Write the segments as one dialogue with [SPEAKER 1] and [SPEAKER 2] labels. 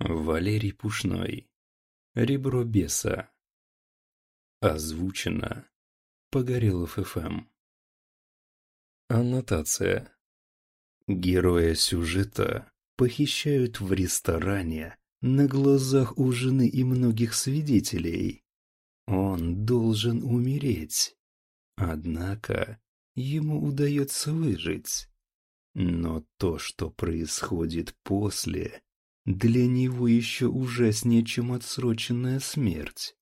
[SPEAKER 1] Валерий Пушной. Ребро беса. Озвучено. Погорелов ФМ. Аннотация. Героя сюжета похищают в ресторане на глазах у жены и многих свидетелей. Он должен умереть. Однако ему удается выжить. Но то, что происходит после, для него еще ужаснее, чем отсроченная смерть.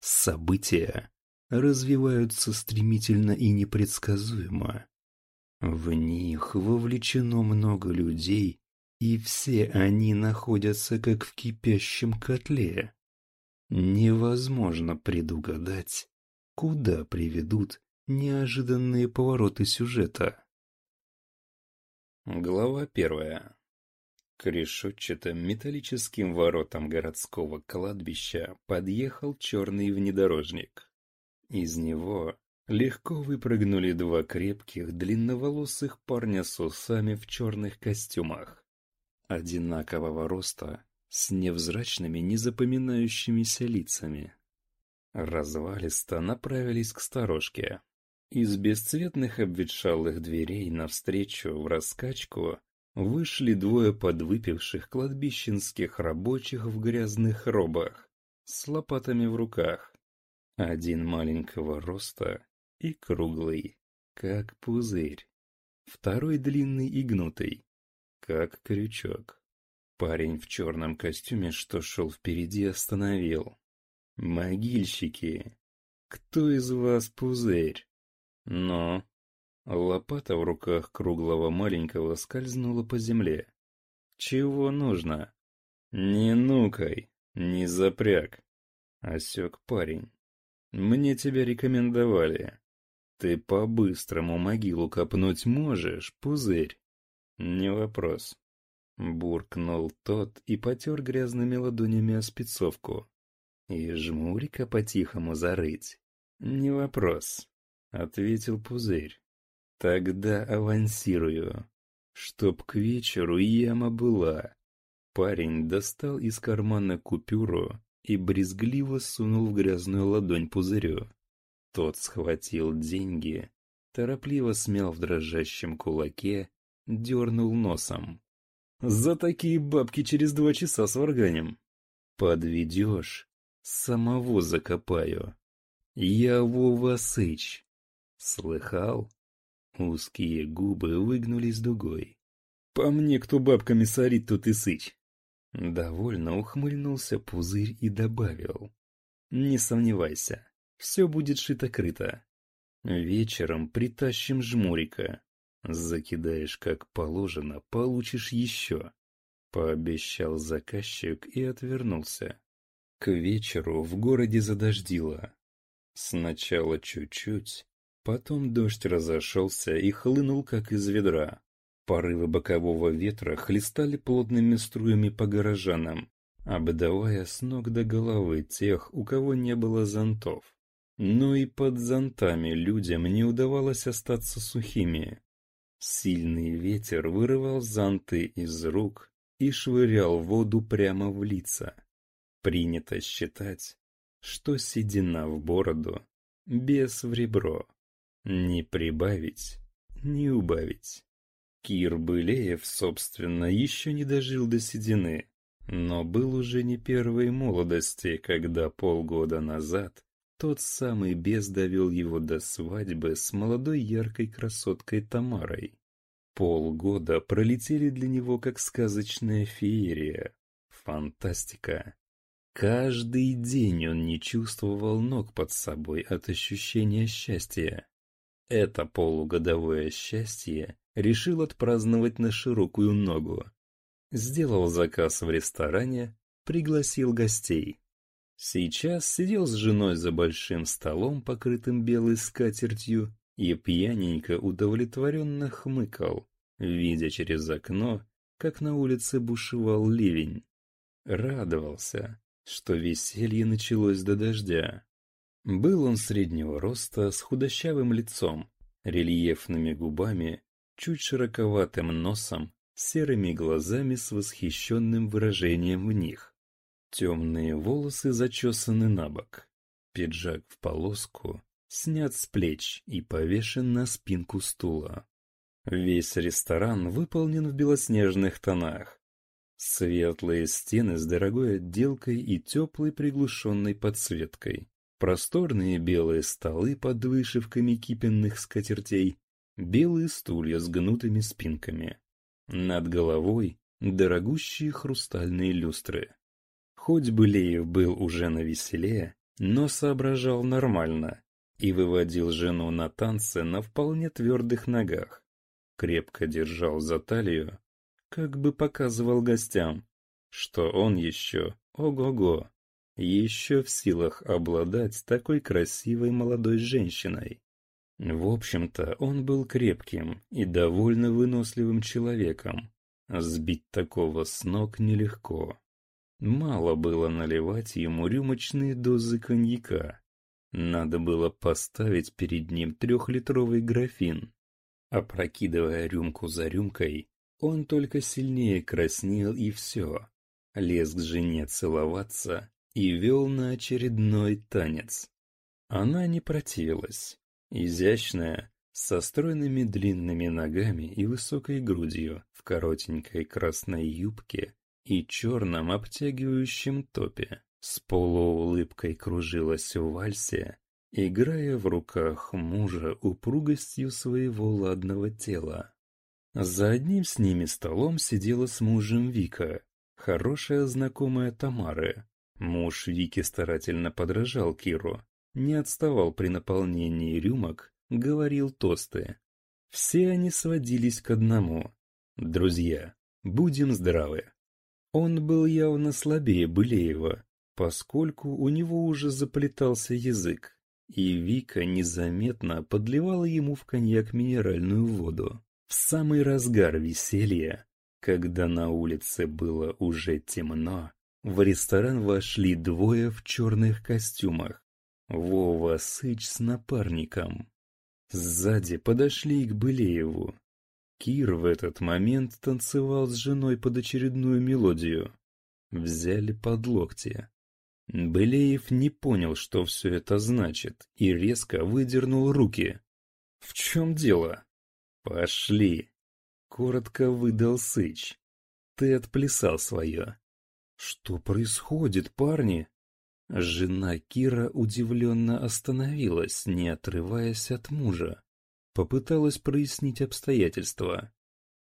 [SPEAKER 1] События развиваются стремительно и непредсказуемо. В них вовлечено много людей, и все они находятся как в кипящем котле. Невозможно предугадать, куда приведут неожиданные повороты сюжета. Глава первая. К решетчатым металлическим воротам городского кладбища подъехал черный внедорожник. Из него легко выпрыгнули два крепких, длинноволосых парня с усами в черных костюмах. Одинакового роста, с невзрачными, незапоминающимися лицами. Развалисто направились к сторожке. Из бесцветных обветшалых дверей навстречу в раскачку вышли двое подвыпивших кладбищенских рабочих в грязных робах, с лопатами в руках. Один маленького роста и круглый, как пузырь. Второй длинный и гнутый, как крючок. Парень в черном костюме, что шел впереди, остановил. «Могильщики! Кто из вас пузырь?» «Но...» Лопата в руках круглого маленького скользнула по земле. «Чего нужно?» «Не нукай, не запряг», — осек парень. «Мне тебя рекомендовали. Ты по-быстрому могилу копнуть можешь, пузырь?» «Не вопрос». Буркнул тот и потер грязными ладонями о спецовку. «И жмурика по-тихому зарыть?» «Не вопрос», — ответил пузырь. Тогда авансирую. Чтоб к вечеру яма была. Парень достал из кармана купюру и брезгливо сунул в грязную ладонь пузырю. Тот схватил деньги, торопливо смял в дрожащем кулаке, дернул носом. «За такие бабки через два часа сварганим!» «Подведешь, самого закопаю. Я Вова Сыч. Слыхал?» Узкие губы выгнулись дугой. «По мне, кто бабками сорит, тут и сыч!» Довольно ухмыльнулся пузырь и добавил. «Не сомневайся, все будет шито-крыто. Вечером притащим жмурика. Закидаешь как положено, получишь еще». Пообещал заказчик и отвернулся. К вечеру в городе задождило. Сначала чуть-чуть, Потом дождь разошелся и хлынул, как из ведра. Порывы бокового ветра хлестали плотными струями по горожанам, обдавая с ног до головы тех, у кого не было зонтов. Но и под зонтами людям не удавалось остаться сухими. Сильный ветер вырывал зонты из рук и швырял воду прямо в лица. Принято считать, что седина в бороду, без в ребро. Не прибавить, не убавить. Кир Былеев, собственно, еще не дожил до седины, но был уже не первой молодости, когда полгода назад тот самый бес довел его до свадьбы с молодой яркой красоткой Тамарой. Полгода пролетели для него как сказочная феерия, фантастика. Каждый день он не чувствовал ног под собой от ощущения счастья. Это полугодовое счастье решил отпраздновать на широкую ногу. Сделал заказ в ресторане, пригласил гостей. Сейчас сидел с женой за большим столом, покрытым белой скатертью, и пьяненько удовлетворенно хмыкал, видя через окно, как на улице бушевал ливень. Радовался, что веселье началось до дождя. Был он среднего роста, с худощавым лицом, рельефными губами, чуть широковатым носом серыми глазами с восхищенным выражением в них. Темные волосы зачесаны на бок. Пиджак в полоску, снят с плеч и повешен на спинку стула. Весь ресторан выполнен в белоснежных тонах. Светлые стены с дорогой отделкой и теплой приглушенной подсветкой. Просторные белые столы под вышивками кипенных скатертей, белые стулья с гнутыми спинками. Над головой дорогущие хрустальные люстры. Хоть Былеев был уже на веселе, но соображал нормально и выводил жену на танцы на вполне твердых ногах. Крепко держал за талию, как бы показывал гостям, что он еще ого-го еще в силах обладать такой красивой молодой женщиной. В общем-то, он был крепким и довольно выносливым человеком. Сбить такого с ног нелегко. Мало было наливать ему рюмочные дозы коньяка. Надо было поставить перед ним трехлитровый графин. Опрокидывая рюмку за рюмкой, он только сильнее краснел и все. Лез к жене целоваться, и вел на очередной танец. Она не противилась. Изящная, со стройными длинными ногами и высокой грудью, в коротенькой красной юбке и черном обтягивающем топе, с полуулыбкой кружилась в вальсе, играя в руках мужа упругостью своего ладного тела. За одним с ними столом сидела с мужем Вика, хорошая знакомая Тамары, Муж Вики старательно подражал Киру, не отставал при наполнении рюмок, говорил тосты. Все они сводились к одному. Друзья, будем здравы. Он был явно слабее Былеева, поскольку у него уже заплетался язык, и Вика незаметно подливала ему в коньяк минеральную воду. В самый разгар веселья, когда на улице было уже темно, в ресторан вошли двое в черных костюмах. Вова Сыч с напарником. Сзади подошли к Былееву. Кир в этот момент танцевал с женой под очередную мелодию. Взяли под локти. Былеев не понял, что все это значит, и резко выдернул руки. «В чем дело?» «Пошли!» — коротко выдал Сыч. «Ты отплясал свое. «Что происходит, парни?» Жена Кира удивленно остановилась, не отрываясь от мужа. Попыталась прояснить обстоятельства.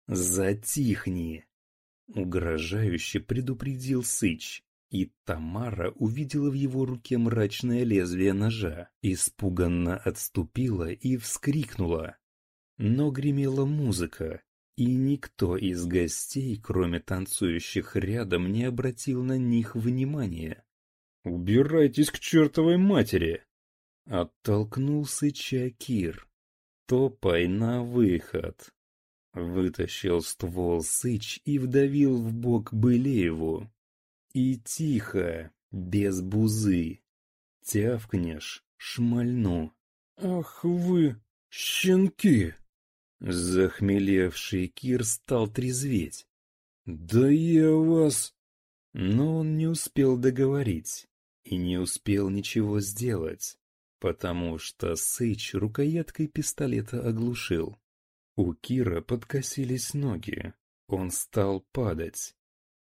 [SPEAKER 1] «Затихни!» Угрожающе предупредил Сыч, и Тамара увидела в его руке мрачное лезвие ножа, испуганно отступила и вскрикнула. Но гремела музыка, и никто из гостей, кроме танцующих рядом, не обратил на них внимания. «Убирайтесь к чертовой матери!» Оттолкнулся Чакир. «Топай на выход!» Вытащил ствол Сыч и вдавил в бок Былееву. «И тихо, без бузы. Тявкнешь, шмальну». «Ах вы, щенки!» Захмелевший Кир стал трезветь. «Да я вас...» Но он не успел договорить и не успел ничего сделать, потому что Сыч рукояткой пистолета оглушил. У Кира подкосились ноги, он стал падать.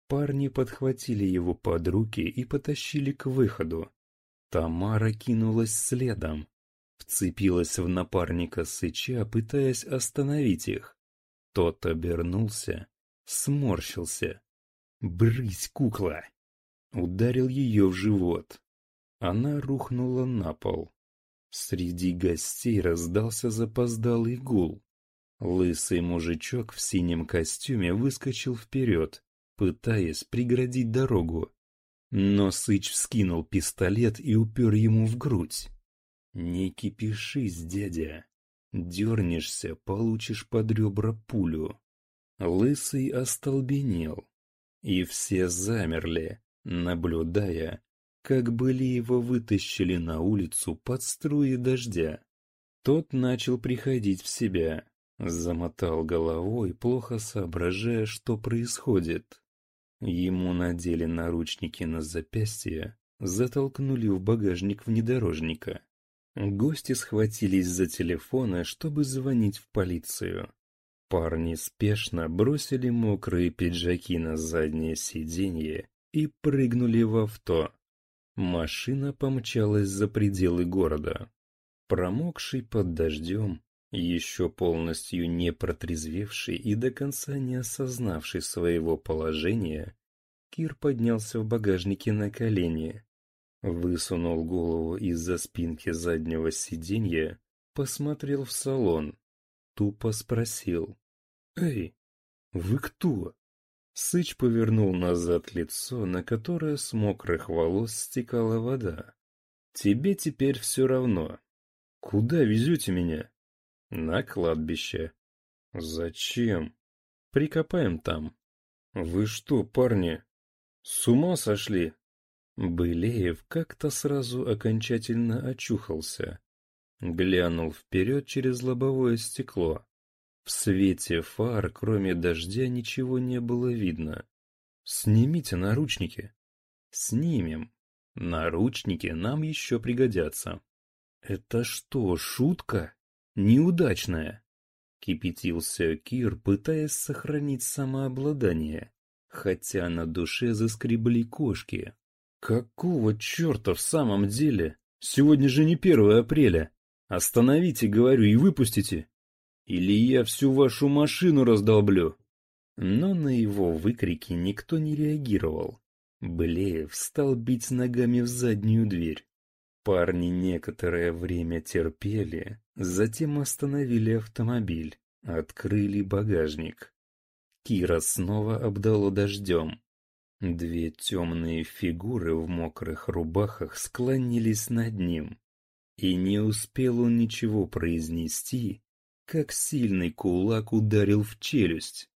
[SPEAKER 1] Парни подхватили его под руки и потащили к выходу. Тамара кинулась следом, вцепилась в напарника Сыча, пытаясь остановить их. Тот обернулся, сморщился. «Брысь, кукла!» Ударил ее в живот. Она рухнула на пол. Среди гостей раздался запоздалый гул. Лысый мужичок в синем костюме выскочил вперед, пытаясь преградить дорогу. Но Сыч вскинул пистолет и упер ему в грудь. «Не кипишись, дядя. Дернешься, получишь под ребра пулю». Лысый остолбенел, и все замерли, наблюдая, как были его вытащили на улицу под струи дождя. Тот начал приходить в себя, Замотал головой, плохо соображая, что происходит. Ему надели наручники на запястье, затолкнули в багажник внедорожника. Гости схватились за телефоны, чтобы звонить в полицию. Парни спешно бросили мокрые пиджаки на заднее сиденье и прыгнули в авто. Машина помчалась за пределы города. Промокший под дождем, еще полностью не протрезвевший и до конца не осознавший своего положения, Кир поднялся в багажнике на колени, высунул голову из-за спинки заднего сиденья, посмотрел в салон, тупо спросил. «Эй, вы кто?» Сыч повернул назад лицо, на которое с мокрых волос стекала вода. «Тебе теперь все равно. Куда везете меня?» «На кладбище». «Зачем?» «Прикопаем там». «Вы что, парни, с ума сошли?» Былеев как-то сразу окончательно очухался. Глянул вперед через лобовое стекло. В свете фар, кроме дождя, ничего не было видно. «Снимите наручники». «Снимем. Наручники нам еще пригодятся». «Это что, шутка? Неудачная?» Кипятился Кир, пытаясь сохранить самообладание, хотя на душе заскребли кошки. «Какого черта в самом деле? Сегодня же не 1 апреля. Остановите, говорю, и выпустите. Или я всю вашу машину раздолблю. Но на его выкрики никто не реагировал. Блеев стал бить ногами в заднюю дверь. Парни некоторое время терпели, затем остановили автомобиль, открыли багажник. Кира снова обдало дождем. Две темные фигуры в мокрых рубахах склонились над ним. И не успел он ничего произнести, как сильный кулак ударил в челюсть.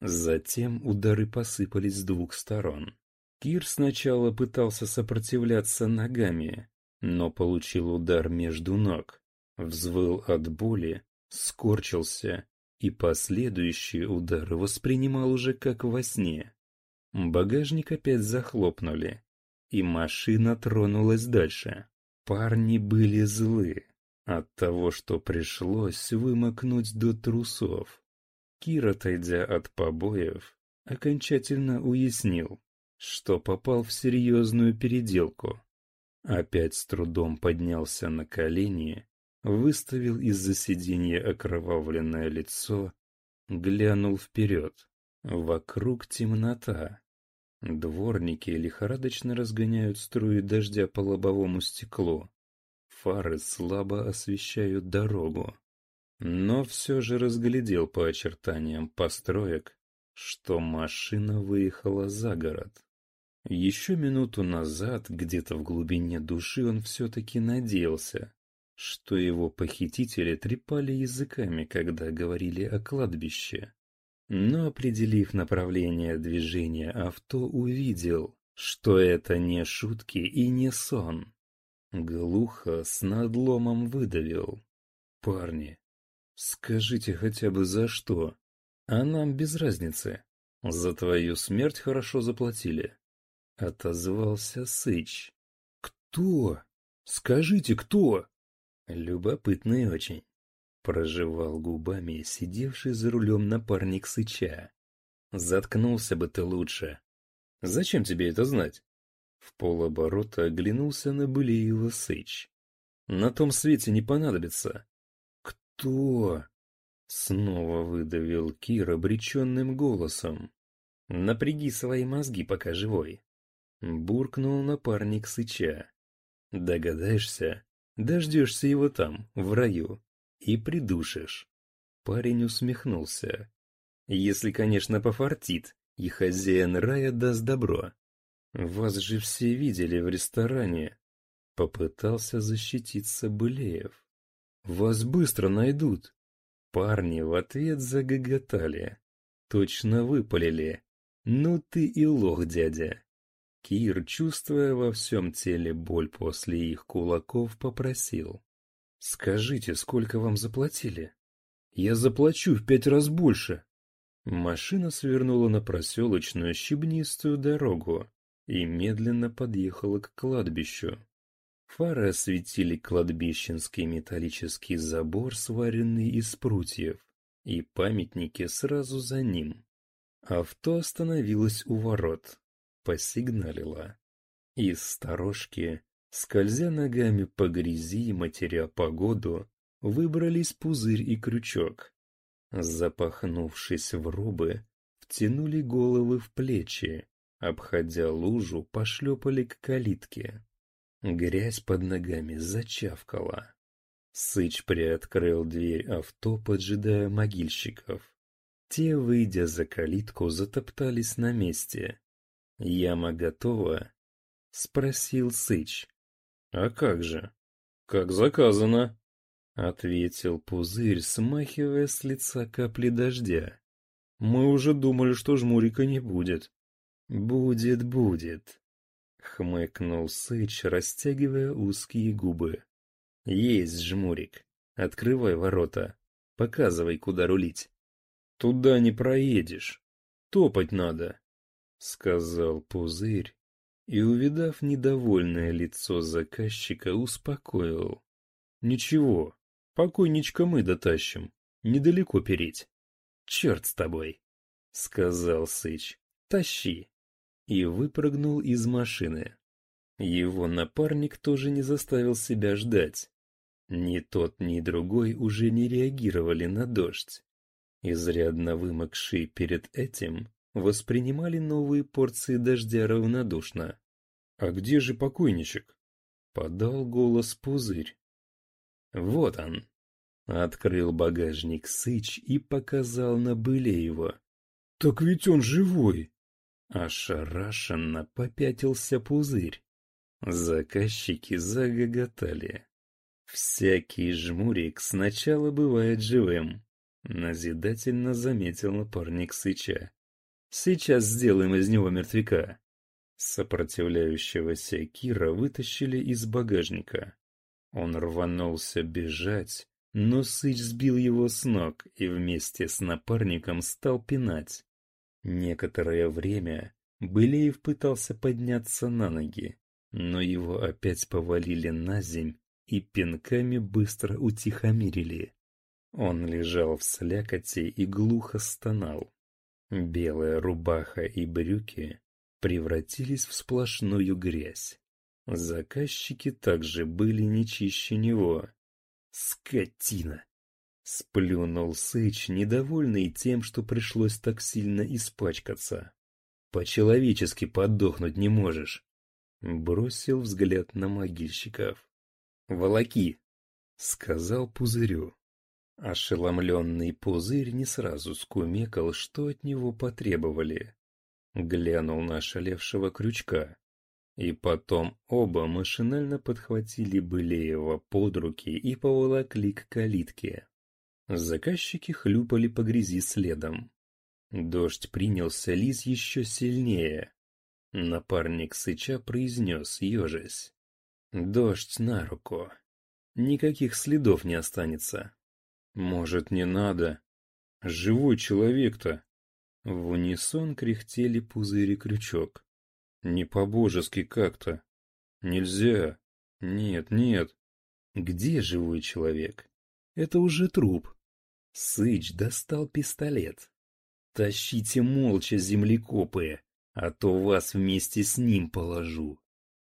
[SPEAKER 1] Затем удары посыпались с двух сторон. Кир сначала пытался сопротивляться ногами, но получил удар между ног, взвыл от боли, скорчился и последующие удары воспринимал уже как во сне. Багажник опять захлопнули, и машина тронулась дальше. Парни были злы. От того, что пришлось вымокнуть до трусов. Кир, отойдя от побоев, окончательно уяснил, что попал в серьезную переделку. Опять с трудом поднялся на колени, выставил из-за сиденья окровавленное лицо, глянул вперед. Вокруг темнота. Дворники лихорадочно разгоняют струи дождя по лобовому стеклу. Фары слабо освещают дорогу. Но все же разглядел по очертаниям построек, что машина выехала за город. Еще минуту назад, где-то в глубине души, он все-таки надеялся, что его похитители трепали языками, когда говорили о кладбище. Но, определив направление движения авто, увидел, что это не шутки и не сон. Глухо, с надломом выдавил. «Парни, скажите хотя бы за что? А нам без разницы. За твою смерть хорошо заплатили». Отозвался Сыч. «Кто? Скажите, кто?» Любопытный очень. Прожевал губами сидевший за рулем напарник Сыча. «Заткнулся бы ты лучше. Зачем тебе это знать?» В полоборота оглянулся на Былеева Сыч. «На том свете не понадобится». «Кто?» Снова выдавил Кир обреченным голосом. «Напряги свои мозги, пока живой». Буркнул напарник Сыча. «Догадаешься? Дождешься его там, в раю, и придушишь». Парень усмехнулся. «Если, конечно, пофартит, и хозяин рая даст добро». «Вас же все видели в ресторане!» Попытался защититься Былеев. «Вас быстро найдут!» Парни в ответ загоготали. Точно выпалили. «Ну ты и лох, дядя!» Кир, чувствуя во всем теле боль после их кулаков, попросил. «Скажите, сколько вам заплатили?»
[SPEAKER 2] Я заплачу в пять раз больше. Машина свернула на проселочную щебнистую дорогу и медленно подъехала к кладбищу. Фары осветили кладбищенский металлический забор, сваренный из прутьев, и памятники сразу за ним. Авто остановилось у ворот, посигналило. Из сторожки, скользя ногами по грязи матеря погоду, выбрались пузырь и крючок. Запахнувшись в рубы, втянули головы в плечи, обходя лужу, пошлепали к калитке. Грязь под ногами зачавкала. Сыч приоткрыл дверь авто, поджидая могильщиков. Те, выйдя за калитку, затоптались на месте. «Яма готова?» — спросил Сыч.
[SPEAKER 1] «А как же? Как заказано?»
[SPEAKER 2] — ответил Пузырь, смахивая с лица капли дождя.
[SPEAKER 1] «Мы уже думали, что жмурика не будет».
[SPEAKER 2] «Будет, будет», Хмыкнул Сыч, растягивая узкие губы. Есть, жмурик. Открывай ворота. Показывай, куда рулить.
[SPEAKER 1] Туда не проедешь. Топать надо,
[SPEAKER 2] сказал Пузырь и, увидав недовольное лицо заказчика, успокоил.
[SPEAKER 1] Ничего, покойничка мы дотащим. Недалеко переть.
[SPEAKER 2] Черт с тобой, сказал Сыч. Тащи и выпрыгнул из машины. Его напарник тоже не заставил себя ждать. Ни тот, ни другой уже не реагировали на дождь. Изрядно вымокшие перед этим воспринимали новые порции дождя равнодушно.
[SPEAKER 1] «А где же покойничек?»
[SPEAKER 2] — подал голос Пузырь. «Вот он!» — открыл багажник Сыч и показал на Былеева.
[SPEAKER 1] «Так ведь он живой!»
[SPEAKER 2] Ошарашенно попятился пузырь. Заказчики загоготали. Всякий жмурик сначала бывает живым, назидательно заметил напарник Сыча. Сейчас сделаем из него мертвяка. Сопротивляющегося Кира вытащили из багажника. Он рванулся бежать, но Сыч сбил его с ног и вместе с напарником стал пинать. Некоторое время Былеев пытался подняться на ноги, но его опять повалили на земь и пинками быстро утихомирили. Он лежал в слякоти и глухо стонал. Белая рубаха и брюки превратились в сплошную грязь. Заказчики также были не чище него. Скотина! Сплюнул Сыч, недовольный тем, что пришлось так сильно испачкаться. «По-человечески подохнуть не можешь!» Бросил взгляд на могильщиков. «Волоки!» — сказал Пузырю. Ошеломленный Пузырь не сразу скумекал, что от него потребовали. Глянул на шалевшего крючка. И потом оба машинально подхватили Былеева под руки и поволокли к калитке. Заказчики хлюпали по грязи следом. Дождь принялся лиз еще сильнее. Напарник Сыча произнес, ежась. Дождь на руку. Никаких следов не останется.
[SPEAKER 1] Может, не надо? Живой человек-то.
[SPEAKER 2] В унисон кряхтели пузыри крючок.
[SPEAKER 1] Не по-божески как-то. Нельзя. Нет, нет.
[SPEAKER 2] Где живой человек? Это уже труп. Сыч достал пистолет. Тащите молча, землекопы, а то вас вместе с ним положу.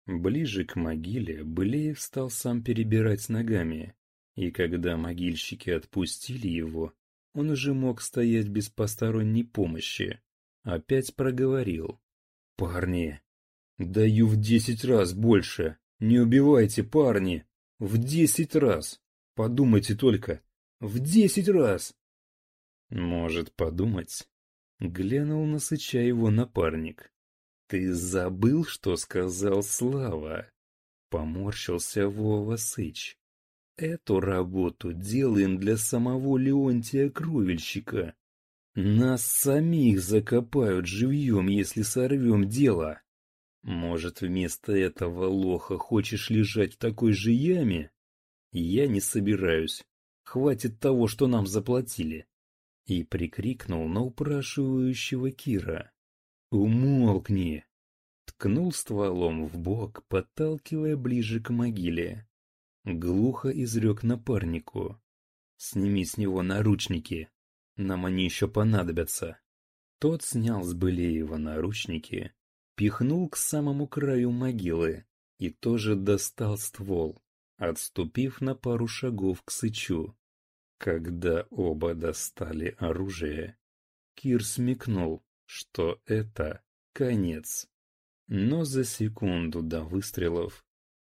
[SPEAKER 2] Ближе к могиле Былеев стал сам перебирать ногами, и когда могильщики отпустили его, он уже мог стоять без посторонней помощи. Опять проговорил. «Парни, даю в десять раз больше. Не убивайте, парни! В десять раз! Подумайте только, в десять раз! Может подумать. Глянул на Сыча его напарник. Ты забыл, что сказал Слава? Поморщился Вова Сыч. Эту работу делаем для самого Леонтия Кровельщика. Нас самих закопают живьем, если сорвем дело. Может, вместо этого лоха хочешь лежать в такой же яме? Я не собираюсь. Хватит того, что нам заплатили. И прикрикнул на упрашивающего Кира. «Умолкни!» Ткнул стволом в бок, подталкивая ближе к могиле. Глухо изрек напарнику. «Сними с него наручники. Нам они еще понадобятся». Тот снял с Былеева наручники, пихнул к самому краю могилы и тоже достал ствол, отступив на пару шагов к Сычу. Когда оба достали оружие, Кир смекнул, что это конец. Но за секунду до выстрелов,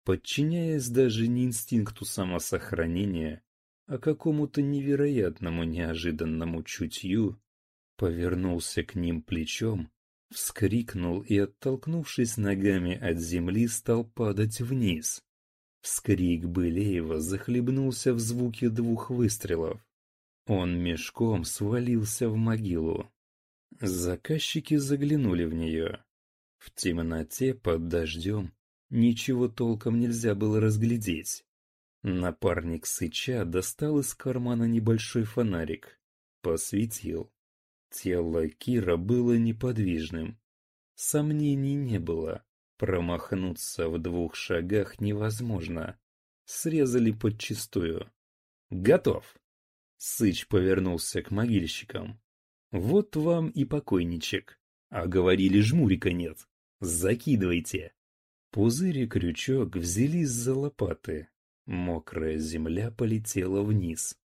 [SPEAKER 2] подчиняясь даже не инстинкту самосохранения, а какому-то невероятному неожиданному чутью, повернулся к ним плечом, вскрикнул и, оттолкнувшись ногами от земли, стал падать вниз. Вскрик Былеева захлебнулся в звуке двух выстрелов. Он мешком свалился в могилу. Заказчики заглянули в нее. В темноте под дождем ничего толком нельзя было разглядеть. Напарник Сыча достал из кармана небольшой фонарик. Посветил. Тело Кира было неподвижным. Сомнений не было. Промахнуться в двух шагах невозможно. Срезали подчистую. «Готов!» Сыч повернулся к могильщикам. «Вот вам и покойничек. А говорили, жмурика нет. Закидывайте!» Пузырь и крючок взялись за лопаты. Мокрая земля полетела вниз.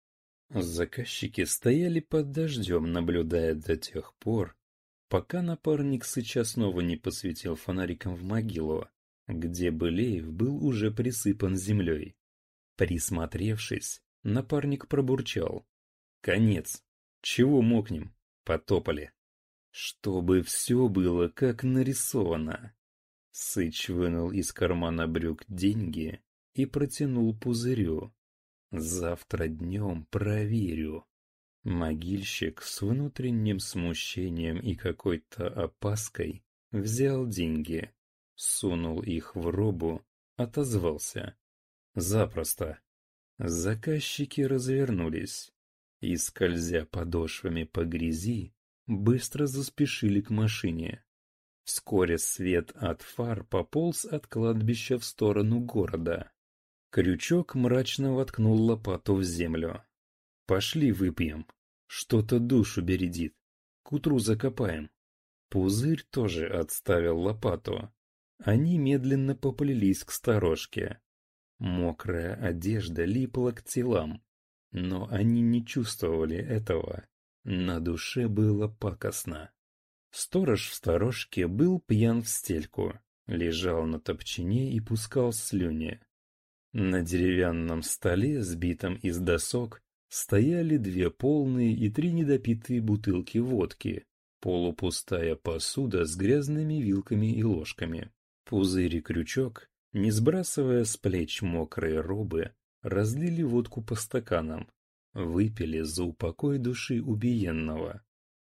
[SPEAKER 2] Заказчики стояли под дождем, наблюдая до тех пор, пока напарник Сыча снова не посветил фонариком в могилу, где Былеев был уже присыпан землей. Присмотревшись, напарник пробурчал. «Конец. Чего мокнем? Потопали». Чтобы все было как нарисовано. Сыч вынул из кармана брюк деньги и протянул пузырю. Завтра днем проверю. Могильщик с внутренним смущением и какой-то опаской взял деньги, сунул их в робу, отозвался. Запросто. Заказчики развернулись и, скользя подошвами по грязи, быстро заспешили к машине. Вскоре свет от фар пополз от кладбища в сторону города. Крючок мрачно воткнул лопату в землю. «Пошли выпьем. Что-то душу бередит. К утру закопаем». Пузырь тоже отставил лопату. Они медленно поплелись к сторожке. Мокрая одежда липла к телам, но они не чувствовали этого. На душе было пакостно. Сторож в сторожке был пьян в стельку, лежал на топчине и пускал слюни. На деревянном столе, сбитом из досок, стояли две полные и три недопитые бутылки водки, полупустая посуда с грязными вилками и ложками. Пузырь и крючок, не сбрасывая с плеч мокрые робы, разлили водку по стаканам, выпили за упокой души убиенного.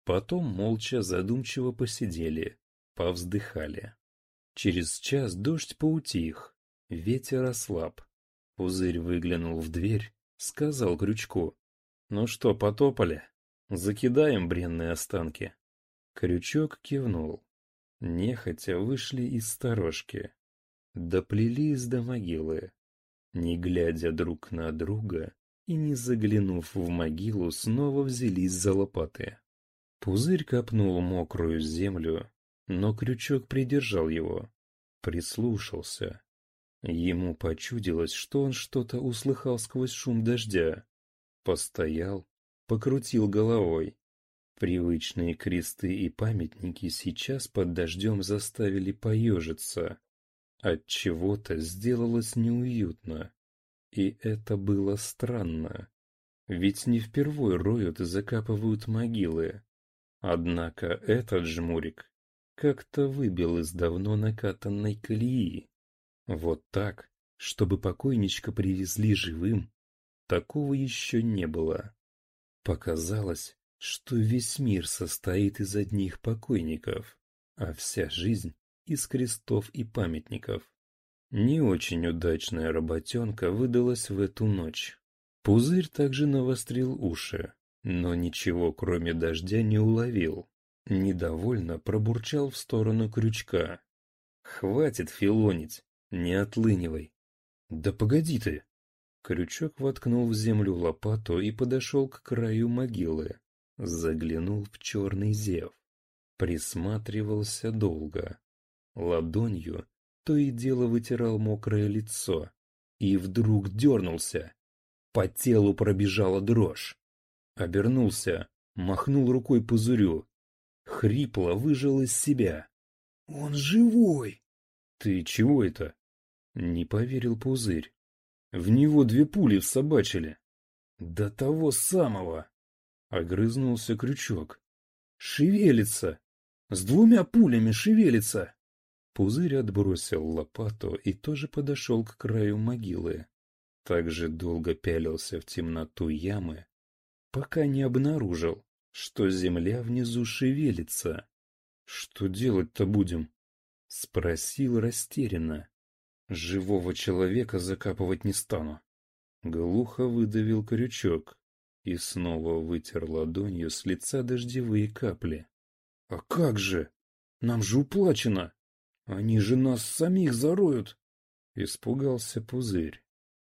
[SPEAKER 2] Потом молча задумчиво посидели, повздыхали. Через час дождь поутих, Ветер ослаб. Пузырь выглянул в дверь, сказал Крючку. «Ну что, потопали? Закидаем бренные останки». Крючок кивнул. Нехотя вышли из сторожки. Доплелись до могилы. Не глядя друг на друга и не заглянув в могилу, снова взялись за лопаты. Пузырь копнул мокрую землю, но крючок придержал его. Прислушался. Ему почудилось, что он что-то услыхал сквозь шум дождя. Постоял, покрутил головой. Привычные кресты и памятники сейчас под дождем заставили поежиться. От чего-то сделалось неуютно. И это было странно. Ведь не впервой роют и закапывают могилы. Однако этот жмурик как-то выбил из давно накатанной колеи. Вот так, чтобы покойничка привезли живым, такого еще не было. Показалось, что весь мир состоит из одних покойников, а вся жизнь из крестов и памятников. Не очень удачная работенка выдалась в эту ночь. Пузырь также навострил уши, но ничего кроме дождя не уловил. Недовольно пробурчал в сторону крючка. «Хватит филонить, не отлынивай». «Да погоди ты!» Крючок воткнул в землю лопату и подошел к краю могилы. Заглянул в черный зев. Присматривался долго. Ладонью то и дело вытирал мокрое лицо. И вдруг дернулся. По телу пробежала дрожь. Обернулся, махнул рукой пузырю. Хрипло выжил из себя. «Он живой!» «Ты чего это?» Не поверил пузырь. В него две пули всобачили. До того самого. Огрызнулся крючок. Шевелится. С двумя пулями шевелится. Пузырь отбросил лопату и тоже подошел к краю могилы. Так же долго пялился в темноту ямы, пока не обнаружил, что земля внизу шевелится. «Что делать-то будем?» — спросил растерянно. Живого человека закапывать не стану. Глухо выдавил крючок и снова вытер ладонью с лица дождевые капли. А как же? Нам же уплачено. Они же нас самих зароют. Испугался пузырь.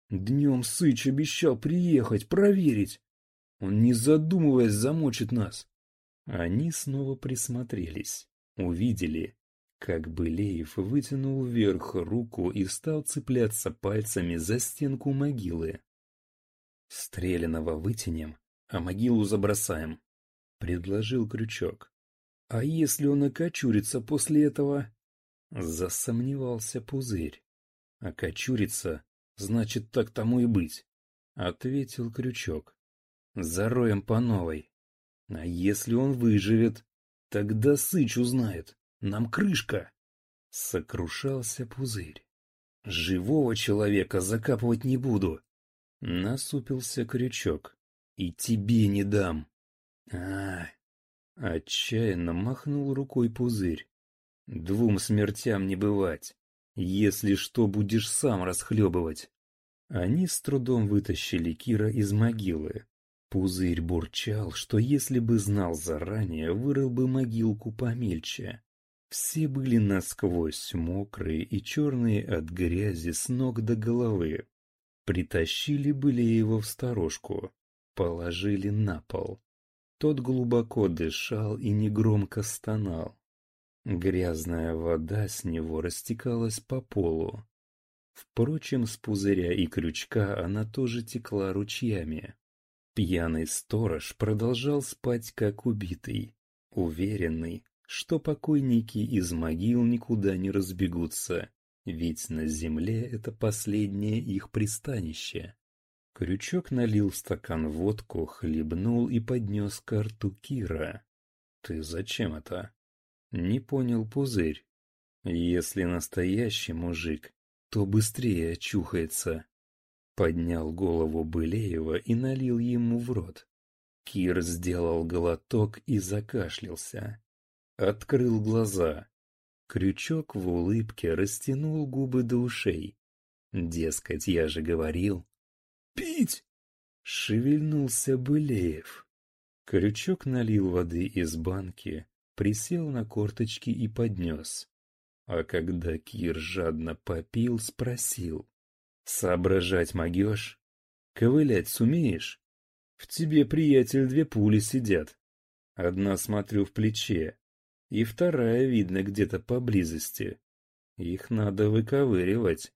[SPEAKER 2] Днем Сыч обещал приехать, проверить. Он, не задумываясь, замочит нас. Они снова присмотрелись, увидели, как Былеев вытянул вверх руку и стал цепляться пальцами за стенку могилы. «Стреляного вытянем, а могилу забросаем», — предложил Крючок. «А если он окочурится после этого?» Засомневался Пузырь. «Окочурится, значит, так тому и быть», — ответил Крючок. «Зароем по новой. А если он выживет, тогда Сыч узнает. Нам крышка!» Сокрушался пузырь. «Живого человека закапывать не буду!» Насупился крючок. «И тебе не дам!» а Отчаянно махнул рукой пузырь. «Двум смертям не бывать. Если что, будешь сам расхлебывать!» Они с трудом вытащили Кира из могилы. Пузырь бурчал, что если бы знал заранее, вырыл бы могилку помельче. Все были насквозь мокрые и черные от грязи с ног до головы. Притащили были его в сторожку, положили на пол. Тот глубоко дышал и негромко стонал. Грязная вода с него растекалась по полу. Впрочем, с пузыря и крючка она тоже текла ручьями. Пьяный сторож продолжал спать как убитый, уверенный, что покойники из могил никуда не разбегутся, ведь на земле это последнее их пристанище. Крючок налил в стакан водку, хлебнул и поднес к рту Кира. «Ты зачем это?» Не понял пузырь. «Если настоящий мужик, то быстрее очухается». Поднял голову Былеева и налил ему в рот. Кир сделал глоток и закашлялся. Открыл глаза. Крючок в улыбке растянул губы до ушей. Дескать, я же говорил. «Пить!» — шевельнулся Былеев. Крючок налил воды из банки, присел на корточки и поднес. А когда Кир жадно попил, спросил. «Соображать могешь? Ковылять сумеешь? В тебе, приятель, две пули сидят. Одна, смотрю, в плече, и вторая видно где-то поблизости. Их надо выковыривать.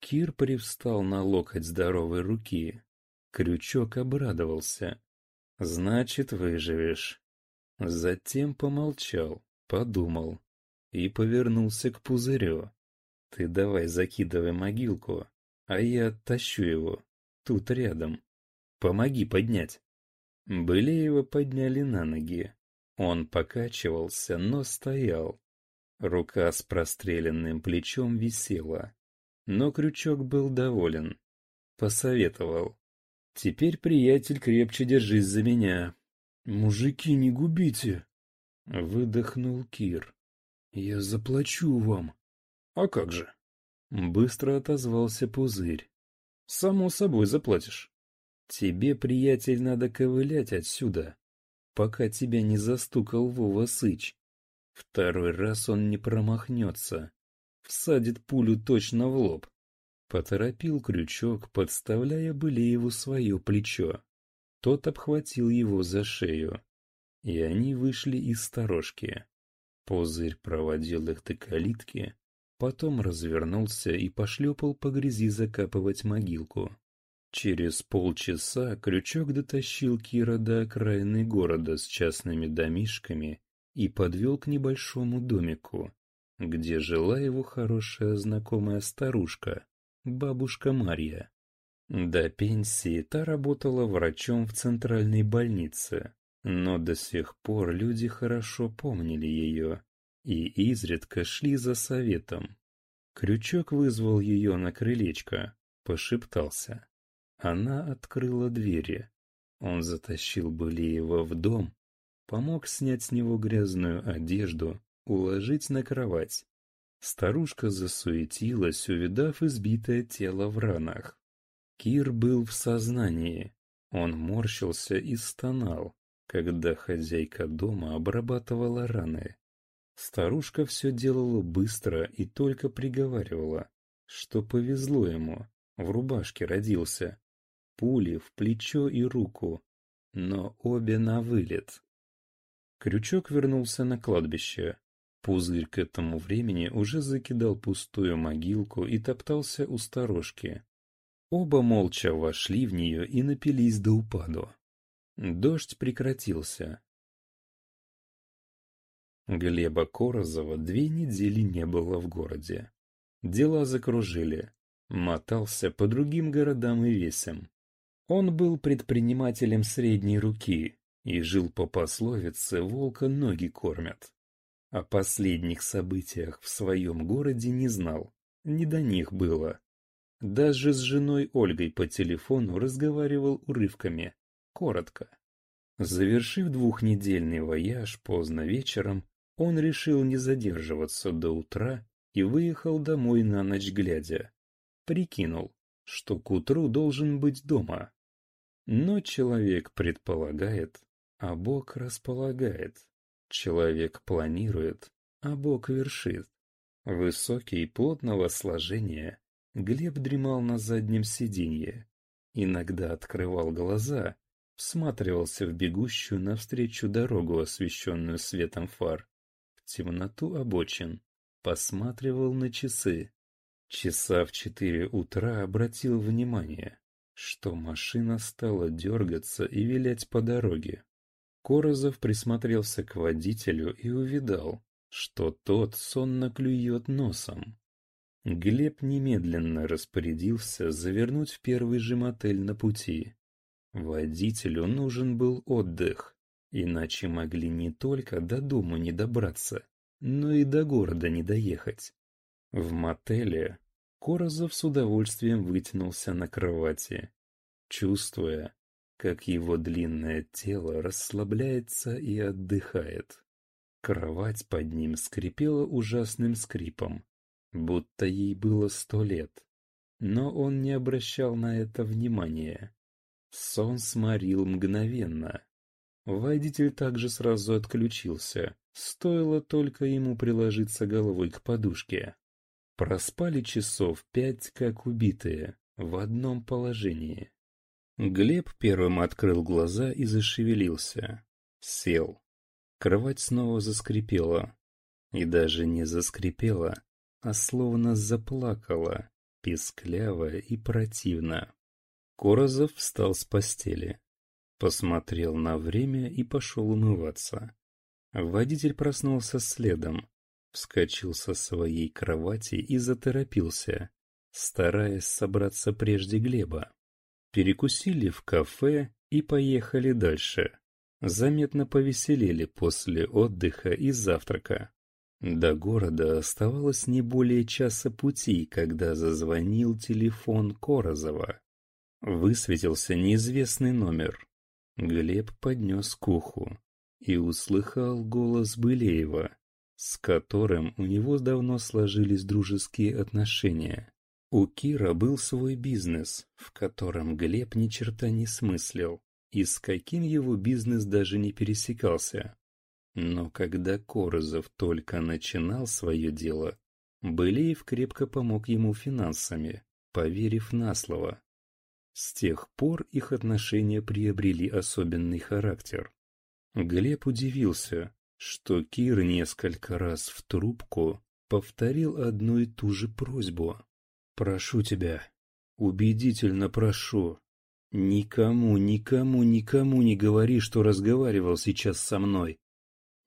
[SPEAKER 2] Кир привстал на локоть здоровой руки. Крючок обрадовался. «Значит, выживешь». Затем помолчал, подумал и повернулся к пузырю. «Ты давай закидывай могилку, а я оттащу его, тут рядом. Помоги поднять». Былеева подняли на ноги. Он покачивался, но стоял. Рука с простреленным плечом висела. Но крючок был доволен. Посоветовал. «Теперь, приятель, крепче держись за меня». «Мужики, не губите!» Выдохнул Кир. «Я заплачу вам». «А как же?» Быстро отозвался пузырь. Само собой заплатишь. Тебе, приятель, надо ковылять отсюда, пока тебя не застукал Вова Сыч. Второй раз он не промахнется. Всадит пулю точно в лоб. Поторопил крючок, подставляя Былееву свое плечо. Тот обхватил его за шею. И они вышли из сторожки. Пузырь проводил их до калитки, потом развернулся и пошлепал по грязи закапывать могилку. Через полчаса крючок дотащил Кира до окраины города с частными домишками и подвел к небольшому домику, где жила его хорошая знакомая старушка, бабушка Марья. До пенсии та работала врачом в центральной больнице, но до сих пор люди хорошо помнили ее и изредка шли за советом. Крючок вызвал ее на крылечко, пошептался. Она открыла двери. Он затащил Былеева в дом, помог снять с него грязную одежду, уложить на кровать. Старушка засуетилась, увидав избитое тело в ранах. Кир был в сознании. Он морщился и стонал, когда хозяйка дома обрабатывала раны. Старушка все делала быстро и только приговаривала, что повезло ему, в рубашке родился, пули в плечо и руку, но обе на вылет. Крючок вернулся на кладбище. Пузырь к этому времени уже закидал пустую могилку и топтался у сторожки. Оба молча вошли в нее и напились до упаду. Дождь прекратился. Глеба Корозова две недели не было в городе. Дела закружили. Мотался по другим городам и весям. Он был предпринимателем средней руки и жил по пословице «волка ноги кормят». О последних событиях в своем городе не знал, не до них было. Даже с женой Ольгой по телефону разговаривал урывками, коротко. Завершив двухнедельный вояж поздно вечером, он решил не задерживаться до утра и выехал домой на ночь глядя. Прикинул, что к утру должен быть дома. Но человек предполагает, а Бог располагает. Человек планирует, а Бог вершит. Высокий, плотного сложения, Глеб дремал на заднем сиденье. Иногда открывал глаза, всматривался в бегущую навстречу дорогу, освещенную светом фар, темноту обочин, посматривал на часы. Часа в четыре утра обратил внимание, что машина стала дергаться и вилять по дороге. Корозов присмотрелся к водителю и увидал, что тот сонно клюет носом. Глеб немедленно распорядился завернуть в первый же мотель на пути. Водителю нужен был отдых, иначе могли не только до дома не добраться, но и до города не доехать. В мотеле Корозов с удовольствием вытянулся на кровати, чувствуя, как его длинное тело расслабляется и отдыхает. Кровать под ним скрипела ужасным скрипом, будто ей было сто лет. Но он не обращал на это внимания. Сон сморил мгновенно. Водитель также сразу отключился, стоило только ему приложиться головой к подушке. Проспали часов пять, как убитые, в одном положении. Глеб первым открыл глаза и зашевелился. Сел. Кровать снова заскрипела. И даже не заскрипела, а словно заплакала, пескляво и противно. Корозов встал с постели. Посмотрел на время и пошел умываться. Водитель проснулся следом, вскочил со своей кровати и заторопился, стараясь собраться прежде Глеба. Перекусили в кафе и поехали дальше. Заметно повеселели после отдыха и завтрака. До города оставалось не более часа пути, когда зазвонил телефон Корозова. Высветился неизвестный номер. Глеб поднес к уху и услыхал голос Былеева с которым у него давно сложились дружеские отношения. У Кира был свой бизнес, в котором Глеб ни черта не смыслил, и с каким его бизнес даже не пересекался. Но когда Корозов только начинал свое дело, Былеев крепко помог ему финансами, поверив на слово. С тех пор их отношения приобрели особенный характер. Глеб удивился, что Кир несколько раз в трубку повторил одну и ту же просьбу. «Прошу тебя, убедительно прошу, никому, никому, никому не говори, что разговаривал сейчас со мной.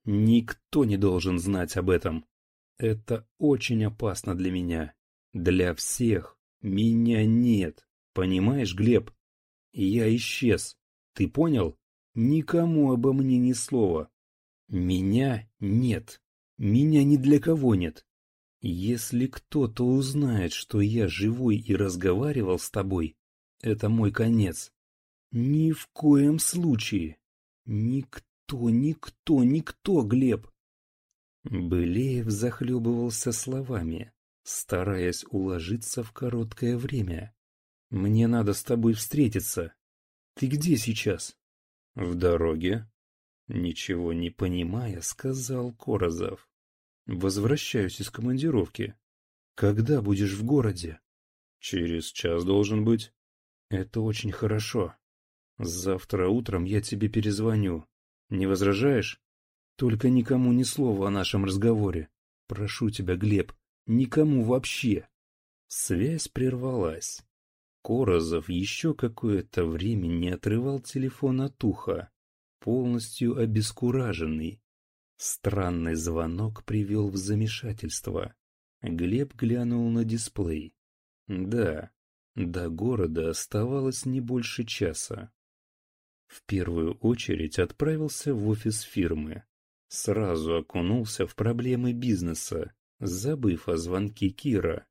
[SPEAKER 2] Никто не должен знать об этом. Это очень опасно для меня. Для всех. Меня нет. Понимаешь, Глеб? Я исчез. Ты понял? Никому обо мне ни слова. Меня нет. Меня ни для кого нет. Если кто-то узнает, что я живой и разговаривал с тобой, это мой конец. Ни в коем случае. Никто, никто, никто, Глеб. Былеев захлебывался словами, стараясь уложиться в короткое время. «Мне надо с тобой встретиться. Ты где сейчас?» «В дороге», — ничего не понимая, сказал Корозов. «Возвращаюсь из командировки. Когда будешь в городе?» «Через час должен быть». «Это очень хорошо. Завтра утром я тебе перезвоню. Не возражаешь?» Только никому ни слова о нашем разговоре. Прошу тебя, Глеб, никому вообще. Связь прервалась. Корозов еще какое-то время не отрывал телефон от уха, полностью обескураженный. Странный звонок привел в замешательство. Глеб глянул на дисплей. Да, до города оставалось не больше часа. В первую очередь отправился в офис фирмы. Сразу окунулся в проблемы бизнеса, забыв о звонке Кира.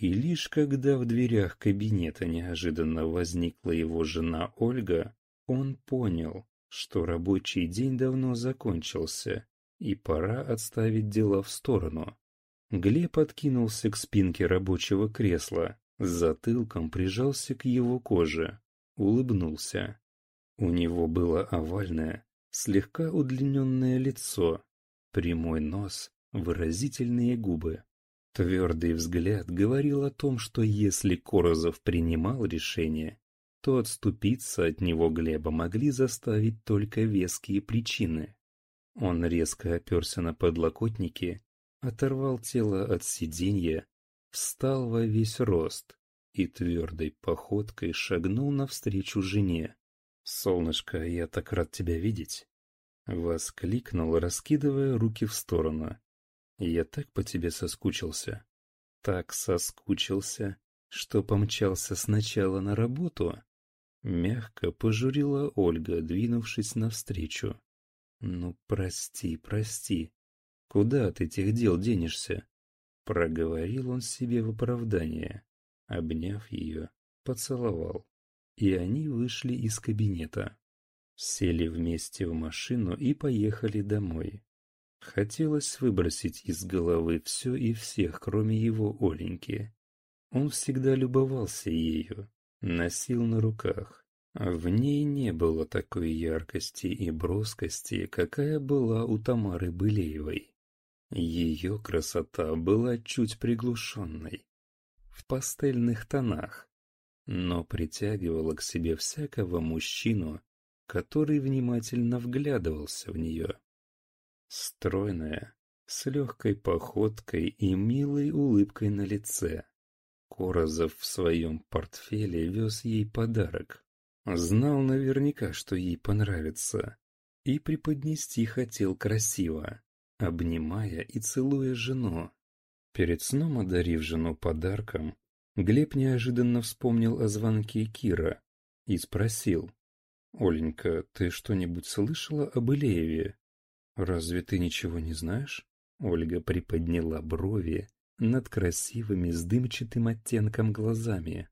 [SPEAKER 2] И лишь когда в дверях кабинета неожиданно возникла его жена Ольга, он понял, что рабочий день давно закончился, и пора отставить дела в сторону. Глеб откинулся к спинке рабочего кресла, затылком прижался к его коже, улыбнулся. У него было овальное, слегка удлиненное лицо, прямой нос, выразительные губы. Твердый взгляд говорил о том, что если Корозов принимал решение, то отступиться от него Глеба могли заставить только веские причины. Он резко оперся на подлокотники, оторвал тело от сиденья, встал во весь рост и твердой походкой шагнул навстречу жене. «Солнышко, я так рад тебя видеть!» Воскликнул, раскидывая руки в сторону. «Я так по тебе соскучился. Так соскучился, что помчался сначала на работу». Мягко пожурила Ольга, двинувшись навстречу. «Ну, прости, прости. Куда ты этих дел денешься?» Проговорил он себе в оправдание. Обняв ее, поцеловал и они вышли из кабинета. Сели вместе в машину и поехали домой. Хотелось выбросить из головы все и всех, кроме его Оленьки. Он всегда любовался ею, носил на руках. В ней не было такой яркости и броскости, какая была у Тамары Былеевой. Ее красота была чуть приглушенной, в пастельных тонах, но притягивала к себе всякого мужчину, который внимательно вглядывался в нее. Стройная, с легкой походкой и милой улыбкой на лице. Корозов в своем портфеле вез ей подарок. Знал наверняка, что ей понравится, и преподнести хотел красиво, обнимая и целуя жену. Перед сном одарив жену подарком, Глеб неожиданно вспомнил о звонке Кира и спросил. «Оленька, ты что-нибудь слышала об Илееве? Разве ты ничего не знаешь?» Ольга приподняла брови над красивыми с дымчатым оттенком глазами.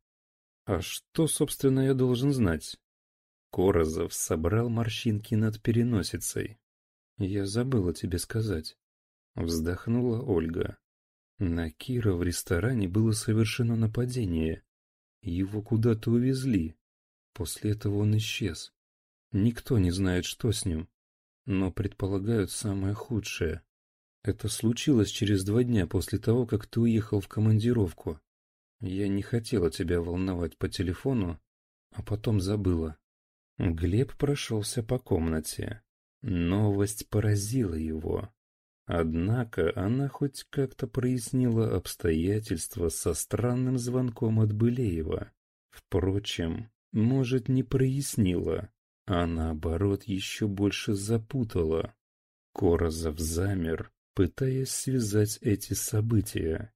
[SPEAKER 2] «А что, собственно, я должен знать?» Корозов собрал морщинки над переносицей. «Я забыла тебе сказать». Вздохнула Ольга. На Кира в ресторане было совершено нападение. Его куда-то увезли. После этого он исчез. Никто не знает, что с ним, но предполагают самое худшее. Это случилось через два дня после того, как ты уехал в командировку. Я не хотела тебя волновать по телефону, а потом забыла. Глеб прошелся по комнате. Новость поразила его. Однако она хоть как-то прояснила обстоятельства со странным звонком от Былеева. Впрочем, может, не прояснила, а наоборот еще больше запутала. Корозов замер, пытаясь связать эти события.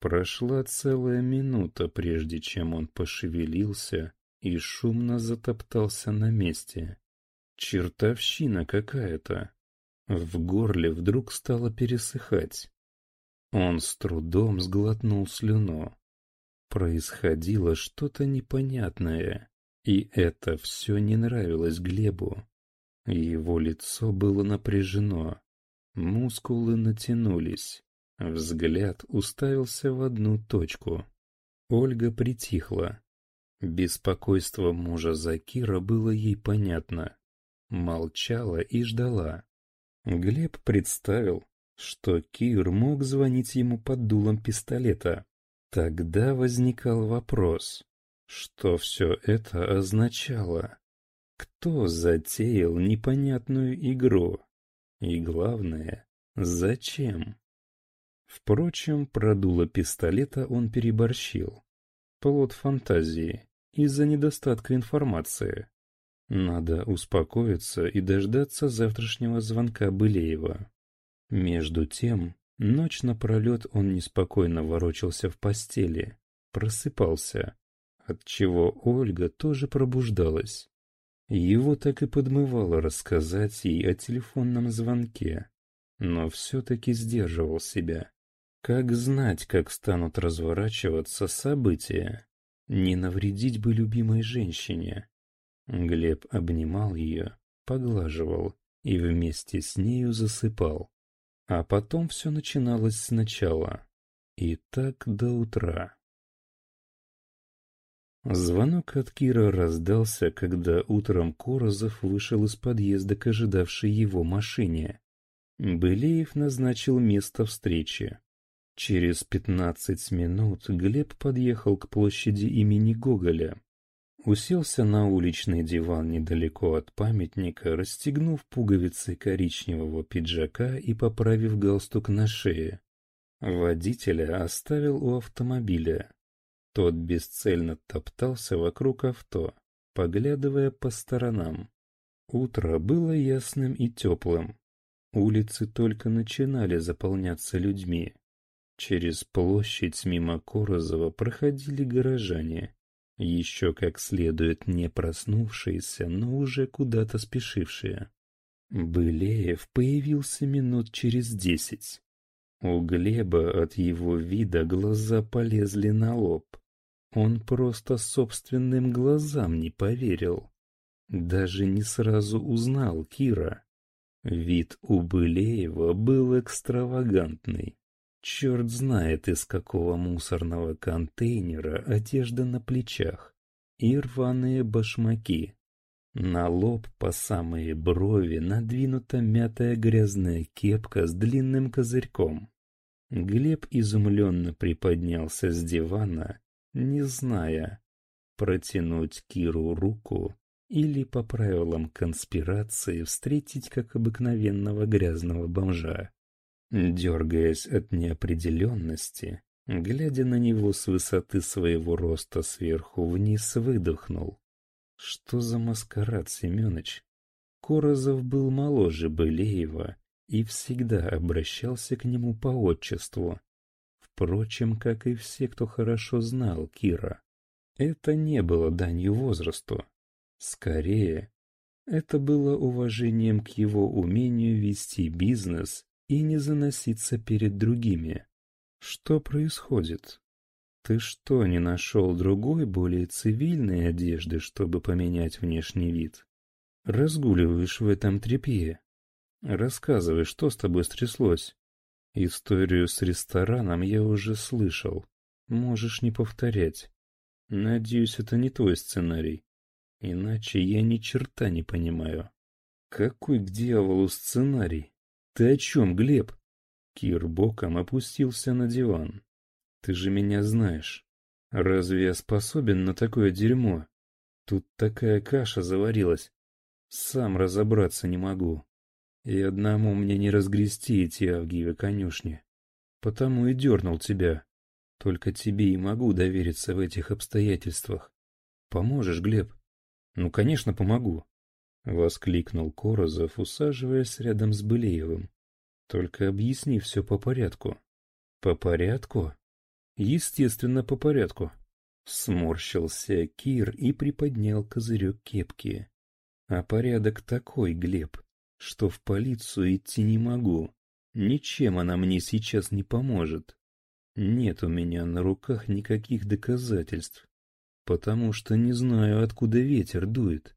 [SPEAKER 2] Прошла целая минута, прежде чем он пошевелился и шумно затоптался на месте. Чертовщина какая-то. В горле вдруг стало пересыхать. Он с трудом сглотнул слюну. Происходило что-то непонятное, и это все не нравилось Глебу. Его лицо было напряжено, мускулы натянулись, взгляд уставился в одну точку. Ольга притихла. Беспокойство мужа Закира было ей понятно. Молчала и ждала. Глеб представил, что Кир мог звонить ему под дулом пистолета. Тогда возникал вопрос, что все это означало? Кто затеял непонятную игру? И главное, зачем? Впрочем, про дуло пистолета он переборщил. Плод фантазии из-за недостатка информации. Надо успокоиться и дождаться завтрашнего звонка Былеева. Между тем, ночь напролет он неспокойно ворочался в постели, просыпался, отчего Ольга тоже пробуждалась. Его так и подмывало рассказать ей о телефонном звонке, но все-таки сдерживал себя. Как знать, как станут разворачиваться события? Не навредить бы любимой женщине. Глеб обнимал ее, поглаживал и вместе с нею засыпал. А потом все начиналось сначала. И так до утра. Звонок от Кира раздался, когда утром Корозов вышел из подъезда к ожидавшей его машине. Былеев назначил место встречи. Через пятнадцать минут Глеб подъехал к площади имени Гоголя. Уселся на уличный диван недалеко от памятника, расстегнув пуговицы коричневого пиджака и поправив галстук на шее. Водителя оставил у автомобиля. Тот бесцельно топтался вокруг авто, поглядывая по сторонам. Утро было ясным и теплым. Улицы только начинали заполняться людьми. Через площадь мимо Корозова проходили горожане еще как следует не проснувшиеся, но уже куда-то спешившие. Былеев появился минут через десять. У Глеба от его вида глаза полезли на лоб. Он просто собственным глазам не поверил. Даже не сразу узнал Кира. Вид у Былеева был экстравагантный. Черт знает, из какого мусорного контейнера одежда на плечах и рваные башмаки. На лоб по самые брови надвинута мятая грязная кепка с длинным козырьком. Глеб изумленно приподнялся с дивана, не зная, протянуть Киру руку или по правилам конспирации встретить как обыкновенного грязного бомжа. Дергаясь от неопределенности, глядя на него с высоты своего роста сверху вниз, выдохнул. Что за маскарад, Семёныч? Корозов был моложе Былеева и всегда обращался к нему по отчеству. Впрочем, как и все, кто хорошо знал Кира. Это не было данью возрасту. Скорее, это было уважением к его умению вести бизнес и не заноситься перед другими. Что происходит? Ты что, не нашел другой, более цивильной одежды, чтобы поменять внешний вид? Разгуливаешь в этом тряпье. Рассказывай, что с тобой стряслось. Историю с рестораном я уже слышал. Можешь не повторять. Надеюсь, это не твой сценарий. Иначе я ни черта не понимаю. Какой к дьяволу сценарий? Ты о чем, Глеб? Кир боком опустился на диван. Ты же меня знаешь. Разве я способен на такое дерьмо? Тут такая каша заварилась. Сам разобраться не могу. И одному мне не разгрести эти авгиевы конюшни. Потому и дернул тебя. Только тебе и могу довериться в этих обстоятельствах. Поможешь, Глеб? Ну, конечно, помогу. Воскликнул Корозов, усаживаясь рядом с Былеевым. Только объясни все по порядку. По порядку? Естественно, по порядку. Сморщился Кир и приподнял козырек кепки. А порядок такой, Глеб, что в полицию идти не могу. Ничем она мне сейчас не поможет. Нет у меня на руках никаких доказательств, потому что не знаю, откуда ветер дует.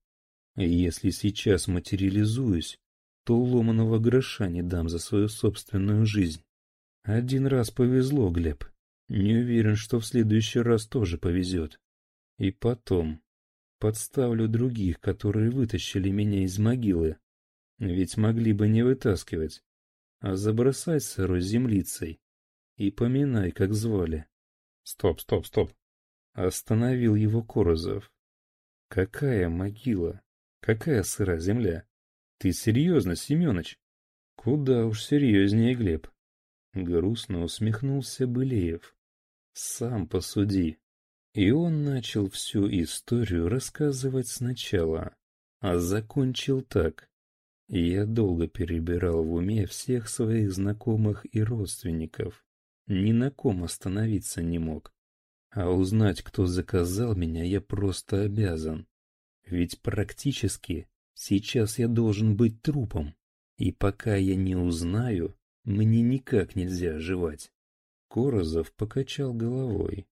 [SPEAKER 2] Если сейчас материализуюсь, то ломаного гроша не дам за свою собственную жизнь. Один раз повезло, Глеб. Не уверен, что в следующий раз тоже повезет. И потом подставлю других, которые вытащили меня из могилы. Ведь могли бы не вытаскивать, а забросать сырой землицей. И поминай, как звали. Стоп, стоп, стоп. Остановил его Корозов. Какая могила? Какая сырая земля? Ты серьезно, Семенович? Куда уж серьезнее, Глеб. Грустно усмехнулся Былеев. Сам посуди. И он начал всю историю рассказывать сначала, а закончил так. Я долго перебирал в уме всех своих знакомых и родственников. Ни на ком остановиться не мог. А узнать, кто заказал меня, я просто обязан. Ведь практически сейчас я должен быть трупом, и пока я не узнаю, мне никак нельзя оживать. Корозов покачал головой.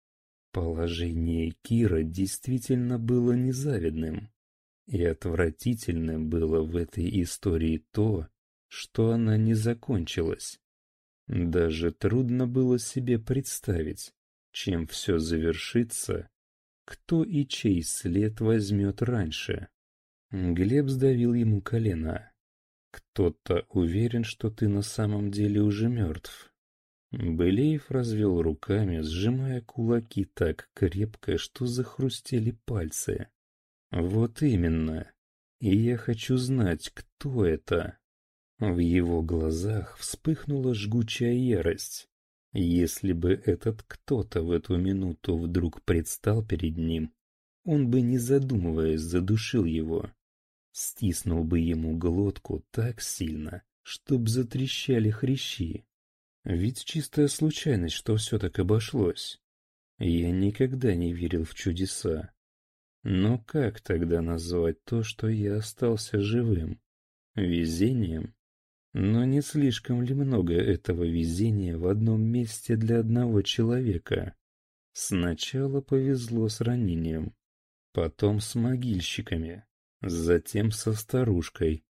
[SPEAKER 2] Положение Кира действительно было незавидным. И отвратительным было в этой истории то, что она не закончилась. Даже трудно было себе представить, чем все завершится кто и чей след возьмет раньше. Глеб сдавил ему колено. Кто-то уверен, что ты на самом деле уже мертв. Былеев развел руками, сжимая кулаки так крепко, что захрустели пальцы. Вот именно. И я хочу знать, кто это. В его глазах вспыхнула жгучая ярость. Если бы этот кто-то в эту минуту вдруг предстал перед ним, он бы, не задумываясь, задушил его. Стиснул бы ему глотку так сильно, чтоб затрещали хрящи. Ведь чистая случайность, что все так обошлось. Я никогда не верил в чудеса. Но как тогда назвать то, что я остался живым? Везением? Но не слишком ли много этого везения в одном месте для одного человека? Сначала повезло с ранением, потом с могильщиками, затем со старушкой.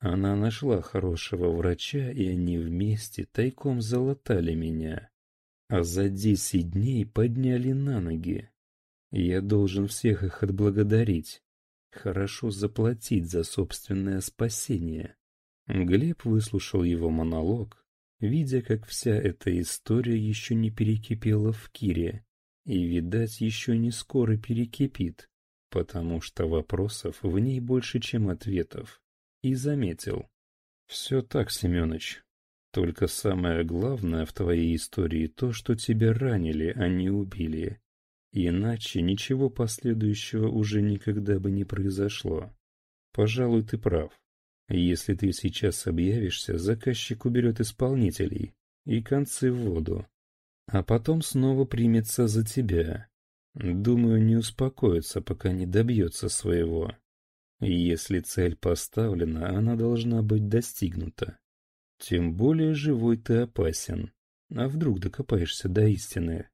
[SPEAKER 2] Она нашла хорошего врача, и они вместе тайком залатали меня. А за десять дней подняли на ноги. Я должен всех их отблагодарить, хорошо заплатить за собственное спасение. Глеб выслушал его монолог, видя, как вся эта история еще не перекипела в Кире, и, видать, еще не скоро перекипит, потому что вопросов в ней больше, чем ответов, и заметил. «Все так, Семенович. Только самое главное в твоей истории то, что тебя ранили, а не убили. Иначе ничего последующего уже никогда бы не произошло. Пожалуй, ты прав. Если ты сейчас объявишься, заказчик уберет исполнителей и концы в воду, а потом снова примется за тебя. Думаю, не успокоится, пока не добьется своего. Если цель поставлена, она должна быть достигнута. Тем более живой ты опасен. А вдруг докопаешься до истины?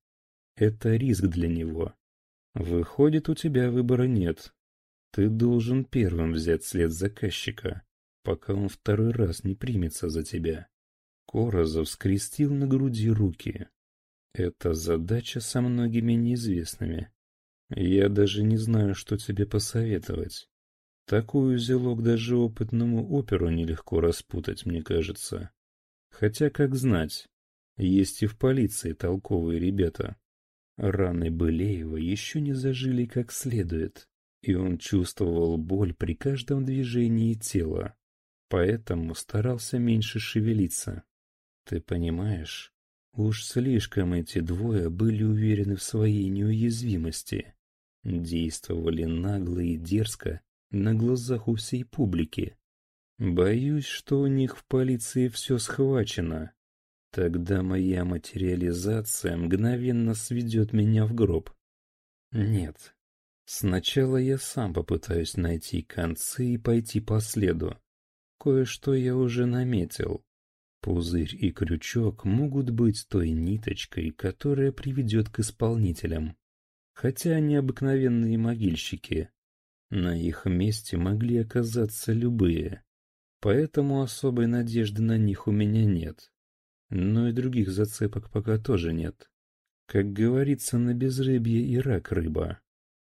[SPEAKER 2] Это риск для него. Выходит, у тебя выбора нет. Ты должен первым взять след заказчика пока он второй раз не примется за тебя. Корозов скрестил на груди руки. Это задача со многими неизвестными. Я даже не знаю, что тебе посоветовать. Такую узелок даже опытному оперу нелегко распутать, мне кажется. Хотя, как знать, есть и в полиции толковые ребята. Раны Былеева еще не зажили как следует, и он чувствовал боль при каждом движении тела, поэтому старался меньше шевелиться. Ты понимаешь, уж слишком эти двое были уверены в своей неуязвимости, действовали нагло и дерзко на глазах у всей публики. Боюсь, что у них в полиции все схвачено. Тогда моя материализация мгновенно сведет меня в гроб. Нет. Сначала я сам попытаюсь найти концы и пойти по следу. Кое-что я уже наметил. Пузырь и крючок могут быть той ниточкой, которая приведет к исполнителям. Хотя они обыкновенные могильщики. На их месте могли оказаться любые. Поэтому особой надежды на них у меня нет. Но и других зацепок пока тоже нет. Как говорится, на безрыбье и рак рыба.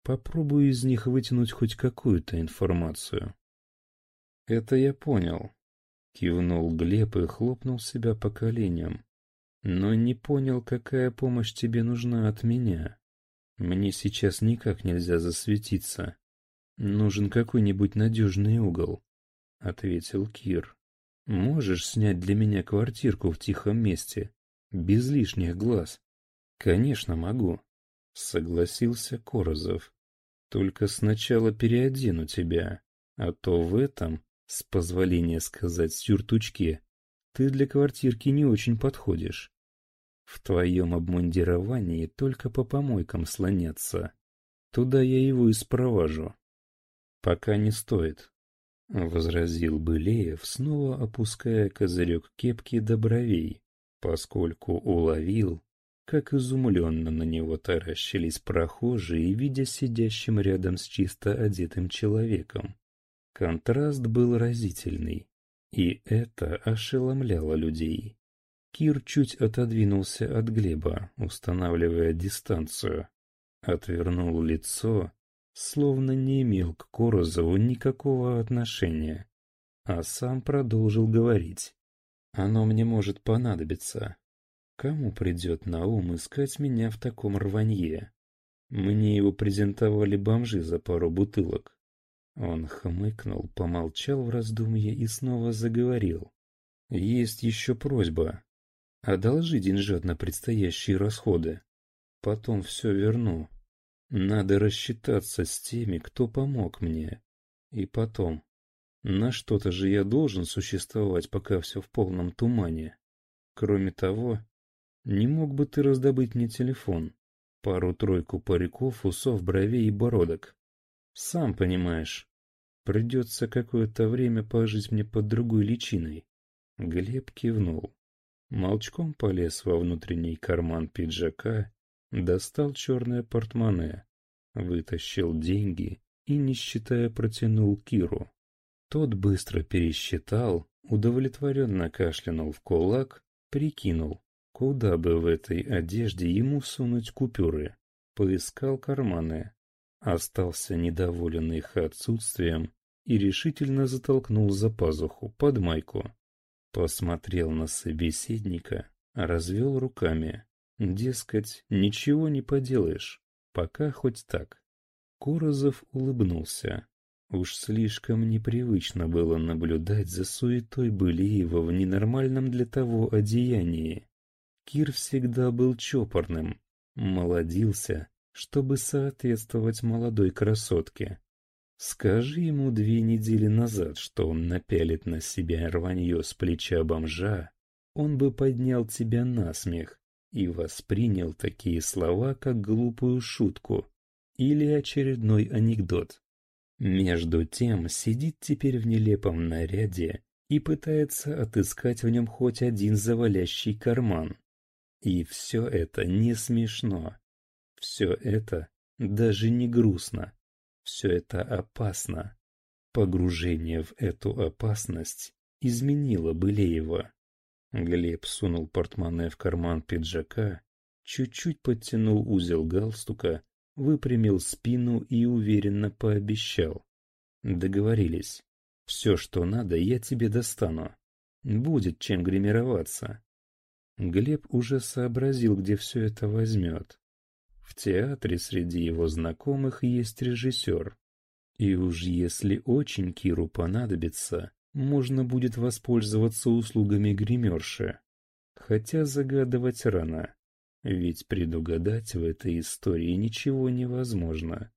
[SPEAKER 2] Попробую из них вытянуть хоть какую-то информацию. Это я понял. Кивнул Глеб и хлопнул себя по коленям. Но не понял, какая помощь тебе нужна от меня. Мне сейчас никак нельзя засветиться. Нужен какой-нибудь надежный угол, — ответил Кир. Можешь снять для меня квартирку в тихом месте, без лишних глаз? Конечно, могу, — согласился Корозов. Только сначала переодену тебя, а то в этом, с позволения сказать, сюртучке, ты для квартирки не очень подходишь. В твоем обмундировании только по помойкам слоняться. Туда я его и спровожу. Пока не стоит, — возразил Былеев, снова опуская козырек кепки до бровей, поскольку уловил, как изумленно на него таращились прохожие, видя сидящим рядом с чисто одетым человеком. Контраст был разительный, и это ошеломляло людей. Кир чуть отодвинулся от Глеба, устанавливая дистанцию. Отвернул лицо, словно не имел к Корозову никакого отношения, а сам продолжил говорить. «Оно мне может понадобиться. Кому придет на ум искать меня в таком рванье? Мне его презентовали бомжи за пару бутылок». Он хмыкнул, помолчал в раздумье и снова заговорил. «Есть еще просьба. Одолжи деньжат на предстоящие расходы. Потом все верну. Надо рассчитаться с теми, кто помог мне. И потом, на что-то же я должен существовать, пока все в полном тумане. Кроме того, не мог бы ты раздобыть мне телефон? Пару-тройку париков, усов, бровей и бородок. Сам понимаешь, придется какое-то время пожить мне под другой личиной. Глеб кивнул. Молчком полез во внутренний карман пиджака, достал черное портмоне, вытащил деньги и, не считая, протянул Киру. Тот быстро пересчитал, удовлетворенно кашлянул в кулак, прикинул, куда бы в этой одежде ему сунуть купюры. Поискал карманы, остался недоволен их отсутствием и решительно затолкнул за пазуху под майку. Посмотрел на собеседника, развел руками. Дескать, ничего не поделаешь, пока хоть так. Корозов улыбнулся. Уж слишком непривычно было наблюдать за суетой Былиева в ненормальном для того одеянии. Кир всегда был чопорным, молодился, чтобы соответствовать молодой красотке. Скажи ему две недели назад, что он напялит на себя рванье с плеча бомжа, он бы поднял тебя на смех и воспринял такие слова, как глупую шутку или очередной анекдот. Между тем сидит теперь в нелепом наряде и пытается отыскать в нем хоть один завалящий карман. И все это не смешно. Все это даже не грустно. Все это опасно. Погружение в эту опасность изменило Былеева. Глеб сунул портмоне в карман пиджака, чуть-чуть подтянул узел галстука, выпрямил спину и уверенно пообещал. Договорились. Все, что надо, я тебе достану. Будет чем гримироваться. Глеб уже сообразил, где все это возьмет. В театре среди его знакомых есть режиссер. И уж если очень Киру понадобится, можно будет воспользоваться услугами гримерши. Хотя загадывать рано, ведь предугадать в этой истории ничего невозможно.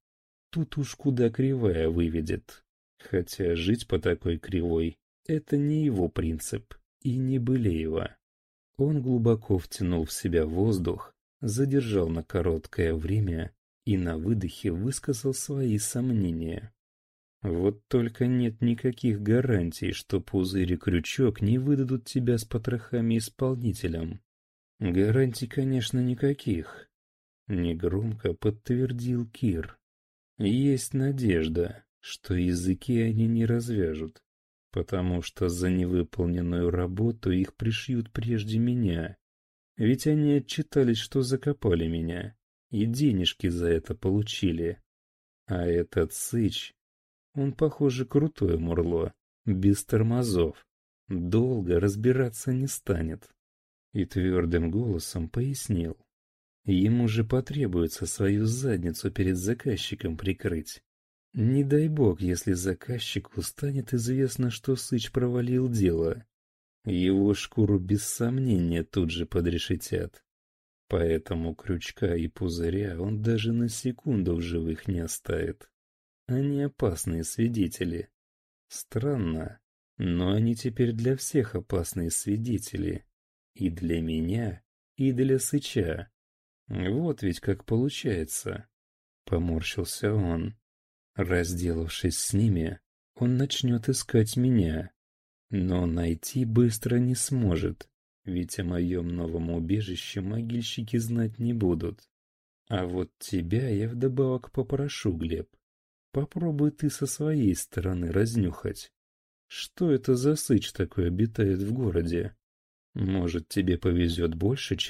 [SPEAKER 2] Тут уж куда кривая выведет. Хотя жить по такой кривой — это не его принцип и не Былеева. Он глубоко втянул в себя воздух, задержал на короткое время и на выдохе высказал свои сомнения. Вот только нет никаких гарантий, что пузырь и крючок не выдадут тебя с потрохами исполнителям. Гарантий, конечно, никаких. Негромко подтвердил Кир. Есть надежда, что языки они не развяжут, потому что за невыполненную работу их пришьют прежде меня. Ведь они отчитались, что закопали меня, и денежки за это получили. А этот сыч он, похоже, крутой мурло, без тормозов. Долго разбираться не станет. И твердым голосом пояснил. Ему же потребуется свою задницу перед заказчиком прикрыть. Не дай бог, если заказчику станет известно, что Сыч провалил дело. Его шкуру без сомнения тут же подрешетят. Поэтому крючка и пузыря он даже на секунду в живых не оставит. Они опасные свидетели. Странно, но они теперь для всех опасные свидетели. И для меня, и для Сыча. Вот ведь как получается. Поморщился он. Разделавшись с ними, он начнет искать меня. Но найти быстро не сможет, ведь о моем новом убежище могильщики знать не будут. А вот тебя я вдобавок попрошу, Глеб. Попробуй ты со своей стороны разнюхать. Что это за сыч такой обитает в городе? Может, тебе повезет больше, чем